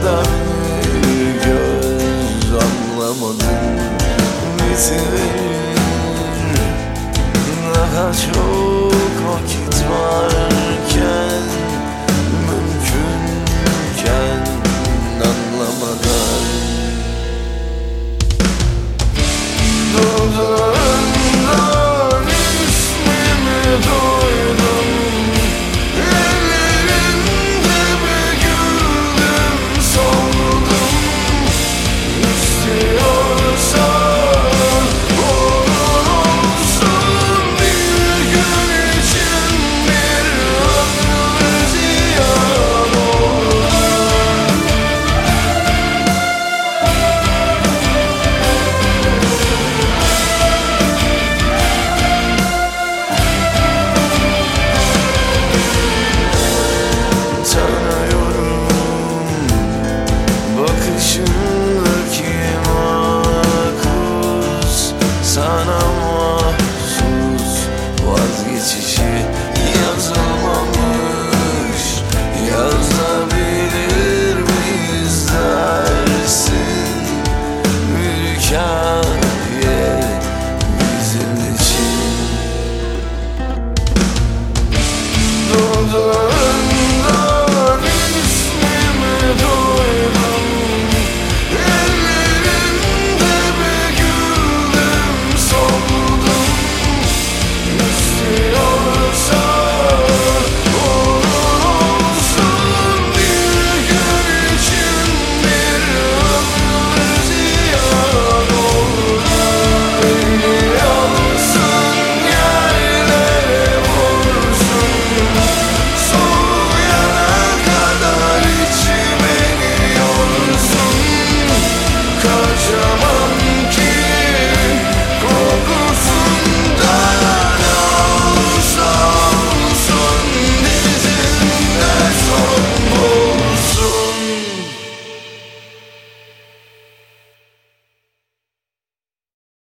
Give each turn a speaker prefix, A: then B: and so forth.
A: kadar göz anlamadım. Bitir daha çok